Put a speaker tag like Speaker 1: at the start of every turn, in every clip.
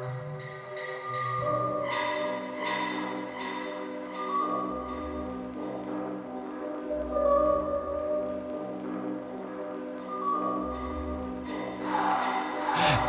Speaker 1: Música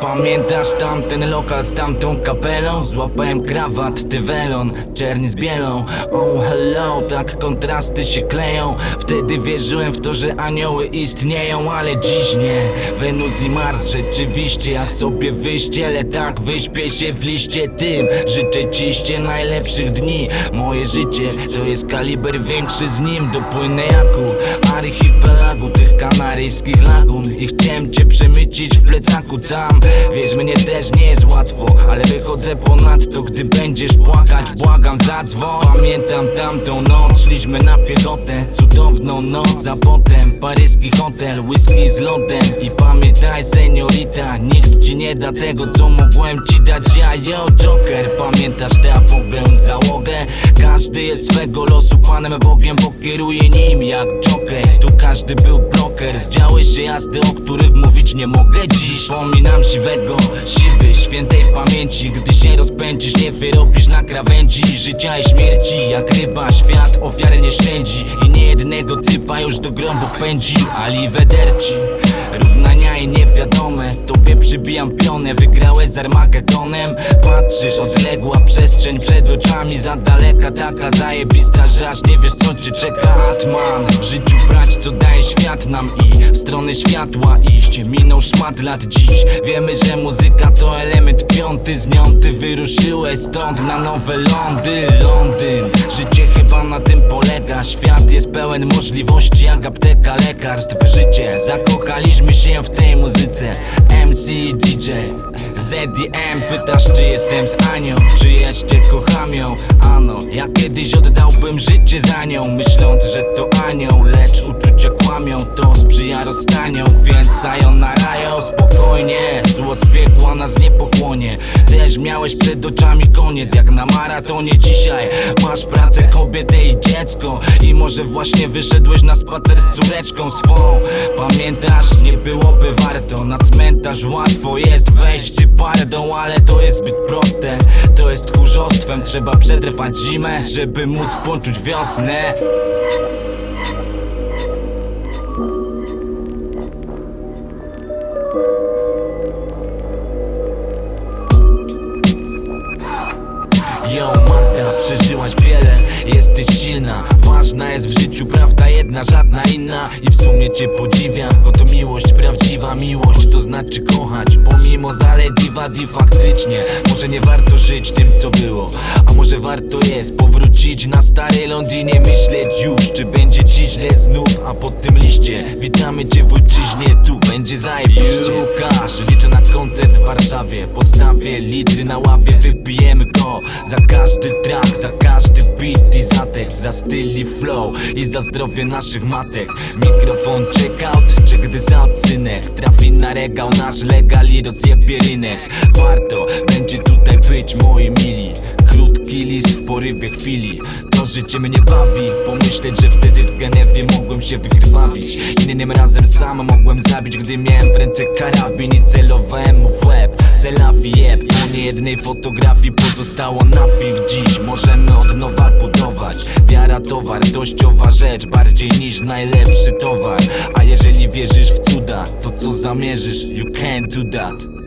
Speaker 1: Pamiętasz tamten lokal z tamtą kapelą? Złapałem krawat, ty welon, czerni z bielą. Oh hello, tak kontrasty się kleją. Wtedy wierzyłem w to, że anioły istnieją Ale dziś nie, Wenus i Mars rzeczywiście Jak sobie wyścielę, tak wyśpię się w liście tym. Życzę ciście najlepszych dni. Moje życie to jest kaliber większy z nim. Dopłynę jaku archipelagu tych kanaryjskich lagun I chciałem cię przemycić w plecaku tam Wiesz, mnie też nie jest łatwo Ale wychodzę ponadto, gdy będziesz płakać. Błagam, zadzwoń. Pamiętam tamtą noc, szliśmy na piechotę. Cudowną noc, a potem paryski hotel Whisky z lodem I pamiętaj, seniorita Nikt ci nie da tego, co mogłem ci dać. Ja Yo, Joker, pamiętasz tę popełń załogę Każdy jest swego losu panem Bogiem Pokieruje nim jak Joker. Tu każdy był broker Zdziały się jazdy, o których mówić nie mogę dziś. Wspominam siwego, siwy, świętej pamięci. Gdy się rozpędzisz, nie wyrobisz na krawędzi. Życia i śmierci, jak ryba Świat ofiary nie szczędzi. I nie jednego typa już do grobów pędzi Ali Wederci. Równania i niewiadome Tobie przybijam pionę Wygrałeś z Armagedonem Patrzysz, odległa przestrzeń przed oczami Za daleka, taka zajebista, że aż nie wiesz co cię czeka. Atman, w życiu brać co daje świat nam I w stronę światła iść. Minął szmat lat dziś Wiemy, że muzyka to element piąty. Z nią ty wyruszyłeś stąd na nowe lądy. Londyn, życie chyba na tym polega Świat jest pełen możliwości jak apteka lekarstw Życie, zakochaliśmy się w tej muzyce. MC DJ ZDM Pytasz czy jestem z Anią? Czy jeszcze kocham ją? Ano, ja kiedyś oddałbym życie za nią Myśląc, że to anioł. Lecz uczucia kłamią To sprzyja rozstaniom. Więc sayonara spokojnie. Zło z piekła nas nie pochłonie. Też miałeś przed oczami koniec Jak na maratonie. Dzisiaj Masz pracę, kobietę i dziecko. I może właśnie wyszedłeś na spacer z córeczką swą. Pamiętasz, nie byłoby warto. Na cmentarz łatwo jest wejść pardą Ale to jest zbyt proste. To jest tchórzostwem. Trzeba przetrwać zimę Żeby móc poczuć wiosnę Yo Magda, przeżyłaś wiele, jesteś silna Ważna jest w życiu prawda jedna, żadna inna. I w sumie cię podziwiam, bo to miłość, prawdziwa. Miłość To znaczy kochać, pomimo zaledwie. Wad i faktycznie Może nie warto żyć tym co było. A może warto jest powrócić na stary ląd i nie myśleć już Czy będzie ci źle znów, a pod tym liście Witamy cię w ojczyźnie, tu będzie zajebiście. Łukasz, liczę na koncert w Warszawie. Postawię litry na ławie, wypijemy go Za każdy track, za każdy beat i za tekst Za styl i flow i za zdrowie naszych matek. Mikrofon check out, czy gdy za odsynek Trafi na regał nasz legal i rozjebie rynek. Warto będzie tutaj być moi mili Krótki list w porywie chwili. To życie mnie bawi. Pomyśleć, że wtedy w Genewie mogłem się wykrwawić. Innym razem sam mogłem zabić Gdy miałem w ręce karabin i celowałem mu w łeb. Selawi jeb Po niejednej fotografii pozostało na film. Dziś możemy od nowa budować. Wiara to wartościowa rzecz Bardziej niż najlepszy towar. A jeżeli wierzysz w cuda To co zamierzysz? You can't do that